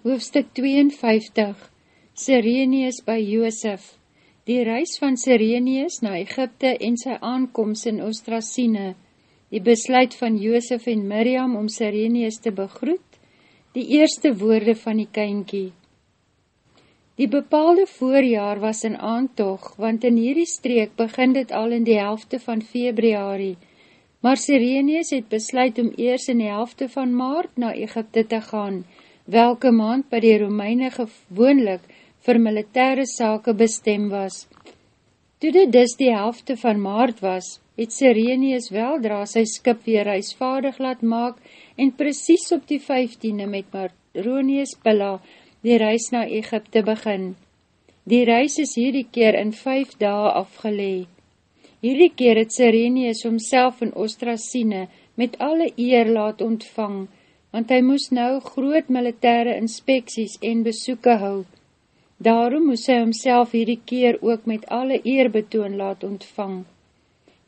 Hoofstuk 52 Sirenius by Joosef Die reis van Sirenius na Egypte en sy aankomst in Ostrasine Die besluit van Joosef en Miriam om Sirenius te begroet Die eerste woorde van die kynkie Die bepaalde voorjaar was in aantog, want in hierdie streek begin dit al in die helfte van februari, maar Sirenius het besluit om eers in die helfte van maart na Egypte te gaan, welke maand by die Romeine gewoonlik vir militaire sake bestem was. Toe dit dis die helfte van maart was, het Sirenius weldra sy skip weer reisvaardig laat maak en precies op die 15e met Maronius Pilla die reis na Egypte begin. Die reis is hierdie keer in 5 dae afgelee. Hierdie keer het Sirenius homself in Ostrasine met alle eer laat ontvang, want hy moes nou groot militaire inspeksies en besoeke hou. Daarom moes hy homself hierdie keer ook met alle eerbetoon laat ontvang.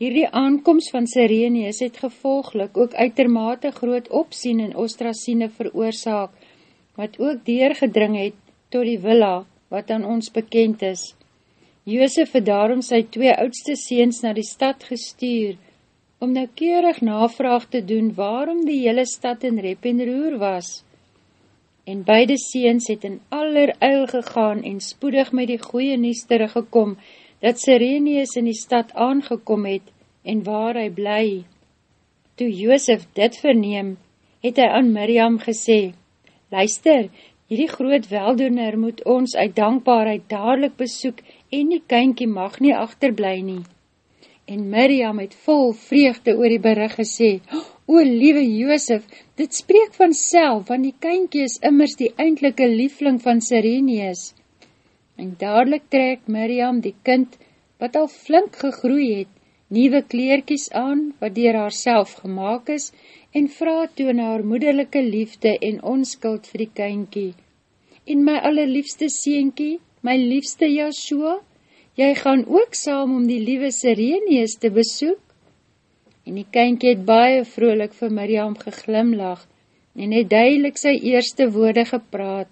Hierdie aankomst van Sirenius het gevolglik ook uitermate groot opsien in Ostrasine veroorzaak, wat ook deurgedring het tot die villa, wat aan ons bekend is. Joosef het daarom sy twee oudste seens na die stad gestuur, om noukeurig navraag te doen waarom die hele stad in rep en roer was. En beide seens het in aller uil gegaan en spoedig met die goeie nies teruggekom, dat Sirenius in die stad aangekom het en waar hy bly. Toe Joosef dit verneem, het hy aan Miriam gesê, Luister, hierdie groot weldoener moet ons uit dankbaarheid dadelijk besoek en die kynkie mag nie achterblij nie. En Miriam het vol vreugde oor die berig gesê, O, liewe Joosef, dit spreek van self, want die kynkie is immers die eindelike liefling van Sirenius. En dadelijk trek Miriam die kind, wat al flink gegroei het, nieuwe kleerkies aan, wat dier haar self gemaakt is, en vraag toon haar moederlijke liefde en onskuld vir die kynkie. En my allerliefste sienkie, my liefste Joshua, jy gaan ook saam om die liewe Sirenius te besoek? En die kynkie het baie vrolik vir Miriam geglimlag en het duidelik sy eerste woorde gepraat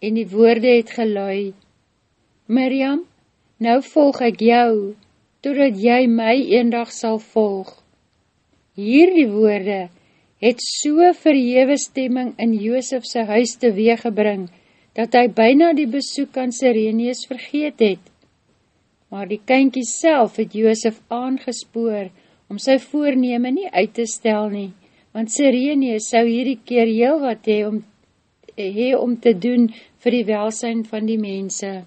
en die woorde het gelui. Miriam, nou volg ek jou, totdat jy my eendag sal volg. Hierdie woorde het so verhewe stemming in Joosefse huis teweeggebring, dat hy byna die besoek aan Sirenius vergeet het maar die kynkie self het Joosef aangespoor om sy voorneme nie uit te stel nie, want Sirenius sou hierdie keer heel wat hee om, hee om te doen vir die welsijn van die mense.